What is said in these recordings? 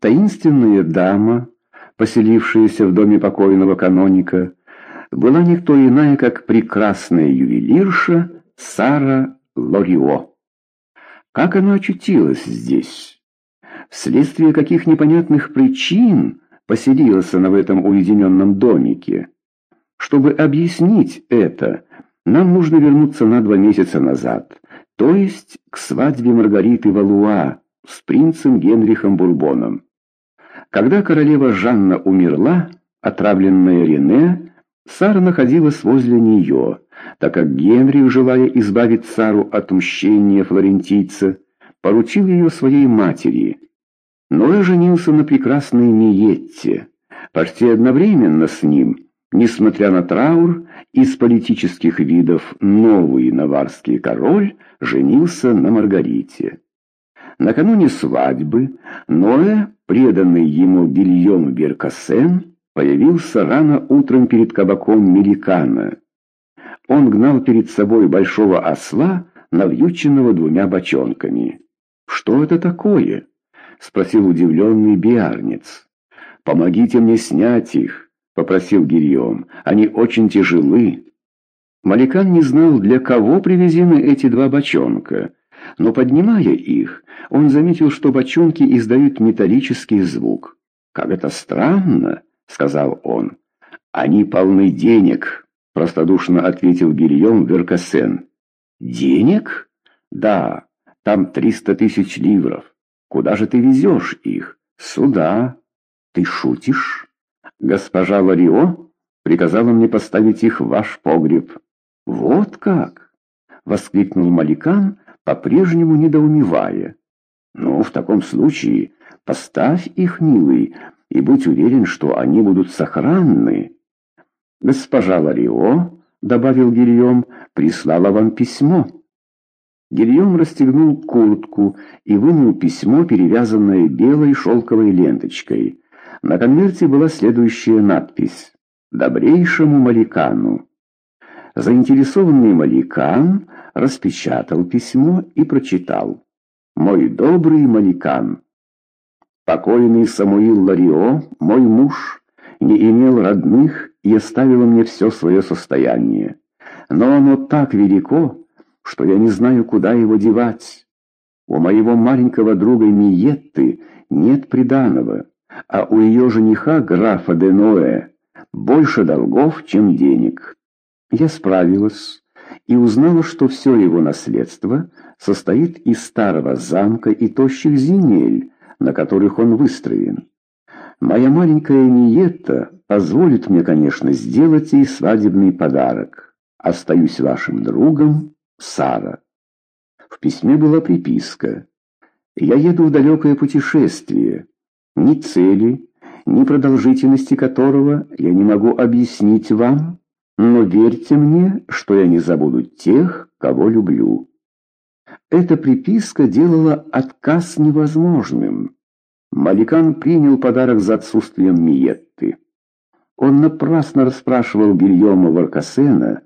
Таинственная дама, поселившаяся в доме покойного каноника, была никто иная, как прекрасная ювелирша Сара Лорио. Как она очутилась здесь? Вследствие каких непонятных причин поселилась она в этом уединенном домике? Чтобы объяснить это, нам нужно вернуться на два месяца назад, то есть к свадьбе Маргариты Валуа с принцем Генрихом Бурбоном. Когда королева Жанна умерла, отравленная Рене, Сара находилась возле нее, так как Генрих, желая избавить Сару от мщения флорентийца, поручил ее своей матери. Ноэ женился на прекрасной Миетте, почти одновременно с ним, несмотря на траур, из политических видов новый наварский король женился на Маргарите. Накануне свадьбы Ноэ, преданный ему Гильем Беркасен, появился рано утром перед кабаком Меликана. Он гнал перед собой большого осла, навьюченного двумя бочонками. «Что это такое?» — спросил удивленный биарнец. «Помогите мне снять их», — попросил Гильем. «Они очень тяжелы». Маликан не знал, для кого привезены эти два бочонка, но, поднимая их, он заметил, что бочонки издают металлический звук. «Как это странно!» — сказал он. «Они полны денег», — простодушно ответил Гильем Веркасен. «Денег? Да, там триста тысяч ливров. Куда же ты везешь их? Сюда. Ты шутишь? Госпожа Ларио приказала мне поставить их в ваш погреб». «Вот как!» — воскликнул Маликан, по-прежнему недоумевая. «Ну, в таком случае поставь их, милый, и будь уверен, что они будут сохранны». «Госпожа Ларио», — добавил Гильем, — «прислала вам письмо». Гильем расстегнул куртку и вынул письмо, перевязанное белой шелковой ленточкой. На конверте была следующая надпись «Добрейшему Маликану». Заинтересованный Маликан распечатал письмо и прочитал. «Мой добрый Маликан, покойный Самуил Ларио, мой муж, не имел родных и оставил мне все свое состояние. Но оно так велико, что я не знаю, куда его девать. У моего маленького друга Миетты нет приданого, а у ее жениха, графа Деноэ, больше долгов, чем денег». Я справилась и узнала, что все его наследство состоит из старого замка и тощих земель, на которых он выстроен. Моя маленькая Ниетта позволит мне, конечно, сделать ей свадебный подарок. Остаюсь вашим другом, Сара. В письме была приписка. Я еду в далекое путешествие. Ни цели, ни продолжительности которого я не могу объяснить вам, но верьте мне, что я не забуду тех, кого люблю. Эта приписка делала отказ невозможным. Маликан принял подарок за отсутствием Миетты. Он напрасно расспрашивал Гильома Варкасена.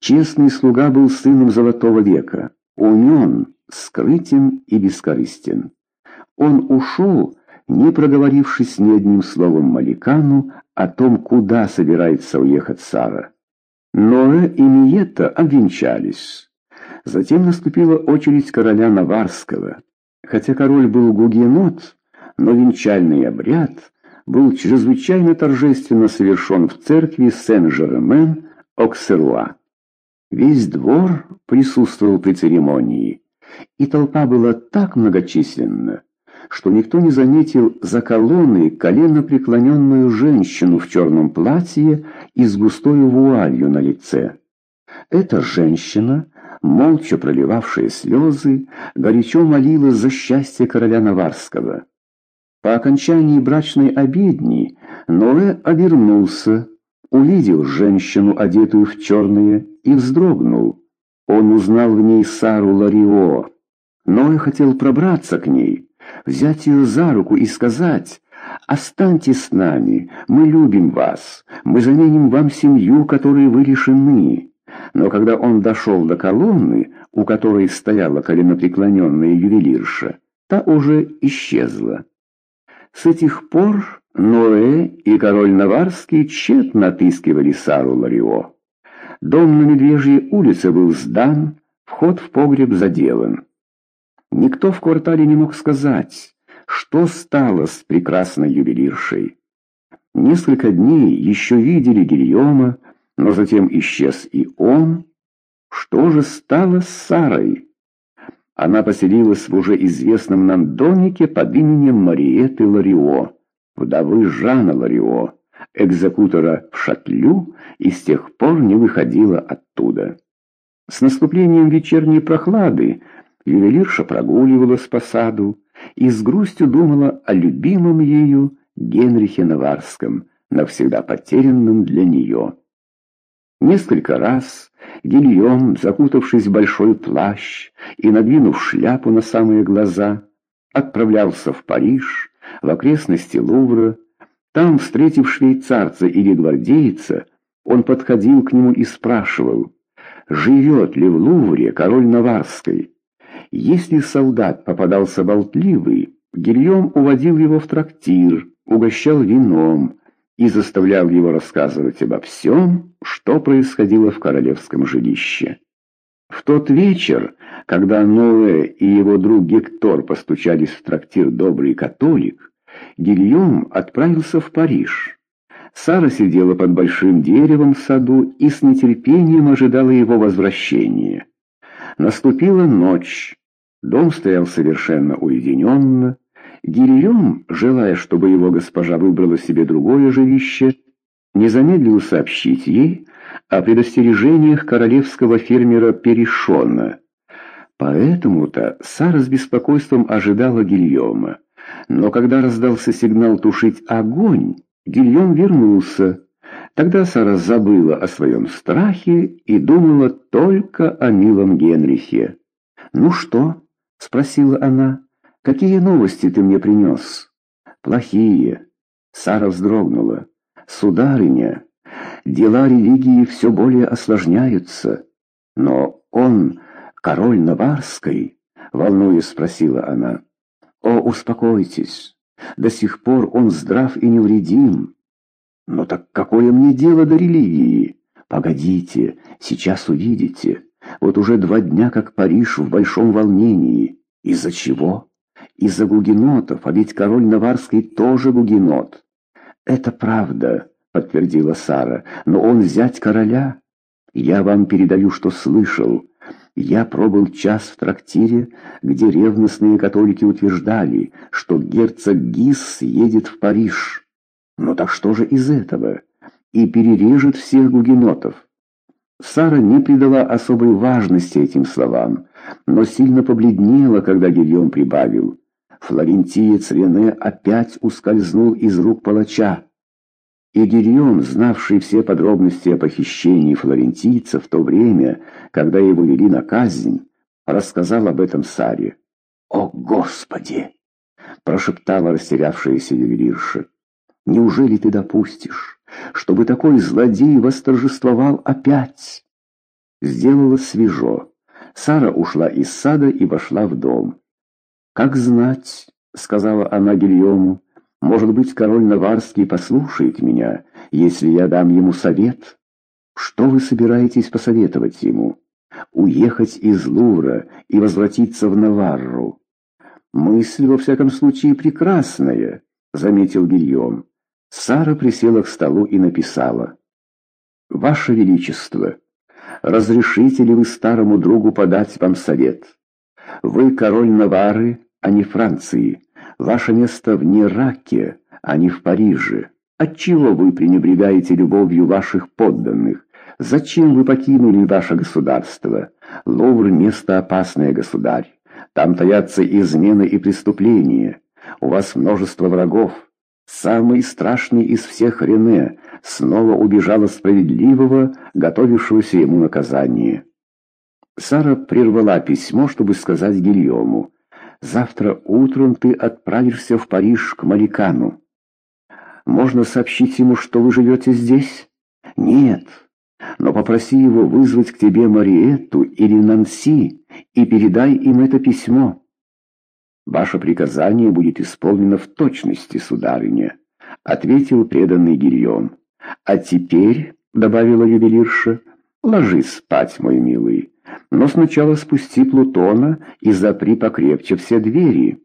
Честный слуга был сыном Золотого века, умен, скрытен и бескорыстен. Он ушел, не проговорившись ни одним словом Маликану о том, куда собирается уехать Сара. Ноэ и Миетта обвенчались. Затем наступила очередь короля Наварского. Хотя король был гугенот, но венчальный обряд был чрезвычайно торжественно совершен в церкви Сен-Жермен-Оксеруа. Весь двор присутствовал при церемонии, и толпа была так многочисленна, что никто не заметил за колонной колено преклоненную женщину в черном платье и с густой вуалью на лице. Эта женщина, молча проливавшая слезы, горячо молила за счастье короля Наварского. По окончании брачной обедни Ноэ обернулся, увидел женщину, одетую в черное, и вздрогнул. Он узнал в ней Сару Ларио. Ноэ хотел пробраться к ней, взять ее за руку и сказать «Останьтесь с нами, мы любим вас, мы заменим вам семью, которой вы лишены». Но когда он дошел до колонны, у которой стояла коленопреклоненная ювелирша, та уже исчезла. С этих пор Ноэ и король Наварский тщетно отыскивали Сару Ларио. Дом на Медвежьей улице был сдан, вход в погреб заделан. Никто в квартале не мог сказать, что стало с прекрасной ювелиршей. Несколько дней еще видели Гильома, но затем исчез и он. Что же стало с Сарой? Она поселилась в уже известном нам домике под именем Мариеты Ларио, вдовы Жана Ларио, экзекутора в Шатлю, и с тех пор не выходила оттуда. С наступлением вечерней прохлады ювелирша прогуливалась по саду и с грустью думала о любимом ею Генрихе Наварском, навсегда потерянном для нее. Несколько раз Гильем, закутавшись в большой плащ и надвинув шляпу на самые глаза, отправлялся в Париж, в окрестности Лувра. Там, встретив швейцарца или гвардейца, он подходил к нему и спрашивал, живет ли в Лувре король Наварской. Если солдат попадался болтливый, Гильем уводил его в трактир, угощал вином, и заставлял его рассказывать обо всем, что происходило в королевском жилище. В тот вечер, когда Ноэ и его друг Гектор постучались в трактир «Добрый католик», Гильем отправился в Париж. Сара сидела под большим деревом в саду и с нетерпением ожидала его возвращения. Наступила ночь. Дом стоял совершенно уединенно. Гильем, желая, чтобы его госпожа выбрала себе другое жилище, не замедлил сообщить ей о предостережениях королевского фермера Перешона. Поэтому-то Сара с беспокойством ожидала Гильома. Но когда раздался сигнал тушить огонь, Гильем вернулся. Тогда Сара забыла о своем страхе и думала только о милом Генрихе. «Ну что?» — спросила она. «Какие новости ты мне принес?» «Плохие». Сара вздрогнула. «Сударыня, дела религии все более осложняются. Но он, король Наварской?» Волнуясь, спросила она. «О, успокойтесь. До сих пор он здрав и невредим. Но так какое мне дело до религии? Погодите, сейчас увидите. Вот уже два дня, как Париж в большом волнении. Из-за чего?» Из-за гугенотов, а ведь король Наварский тоже гугенот. Это правда, подтвердила Сара, но он зять короля. Я вам передаю, что слышал. Я пробыл час в трактире, где ревностные католики утверждали, что герцог Гис едет в Париж. Ну так что же из этого? И перережет всех гугенотов. Сара не придала особой важности этим словам, но сильно побледнела, когда Гильон прибавил. Флорентиец Рене опять ускользнул из рук палача. И Гильон, знавший все подробности о похищении флорентийца в то время, когда его вели на казнь, рассказал об этом Саре. «О, Господи!» — прошептала растерявшаяся ювелирша. «Неужели ты допустишь, чтобы такой злодей восторжествовал опять?» Сделалось свежо. Сара ушла из сада и вошла в дом. «Как знать», — сказала она Гильому, — «может быть, король Наварский послушает меня, если я дам ему совет? Что вы собираетесь посоветовать ему? Уехать из Лувра и возвратиться в Наварру?» «Мысль, во всяком случае, прекрасная», — заметил Гильем. Сара присела к столу и написала. «Ваше Величество, разрешите ли вы старому другу подать вам совет? Вы король Навары, а не Франции. Ваше место в Нераке, а не в Париже. Отчего вы пренебрегаете любовью ваших подданных? Зачем вы покинули ваше государство? Лувр — место опасное, государь. Там таятся измены и преступления. У вас множество врагов. Самый страшный из всех Рене снова убежал справедливого, готовившегося ему наказания. Сара прервала письмо, чтобы сказать Гильому. Завтра утром ты отправишься в Париж к Маликану. Можно сообщить ему, что вы живете здесь? Нет. Но попроси его вызвать к тебе Мариетту или Нанси и передай им это письмо. «Ваше приказание будет исполнено в точности, сударыня», — ответил преданный Гильем. «А теперь», — добавила ювелирша, — «ложись спать, мой милый, но сначала спусти Плутона и запри покрепче все двери».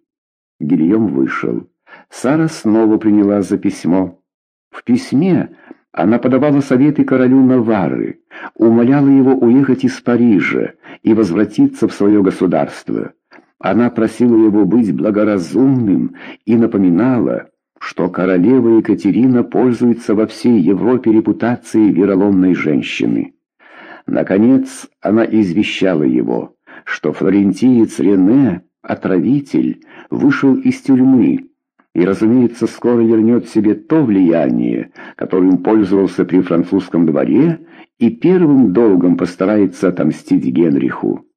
Гильем вышел. Сара снова приняла за письмо. В письме она подавала советы королю Навары, умоляла его уехать из Парижа и возвратиться в свое государство. Она просила его быть благоразумным и напоминала, что королева Екатерина пользуется во всей Европе репутацией вероломной женщины. Наконец, она извещала его, что флорентиец Рене, отравитель, вышел из тюрьмы и, разумеется, скоро вернет себе то влияние, которым пользовался при французском дворе, и первым долгом постарается отомстить Генриху.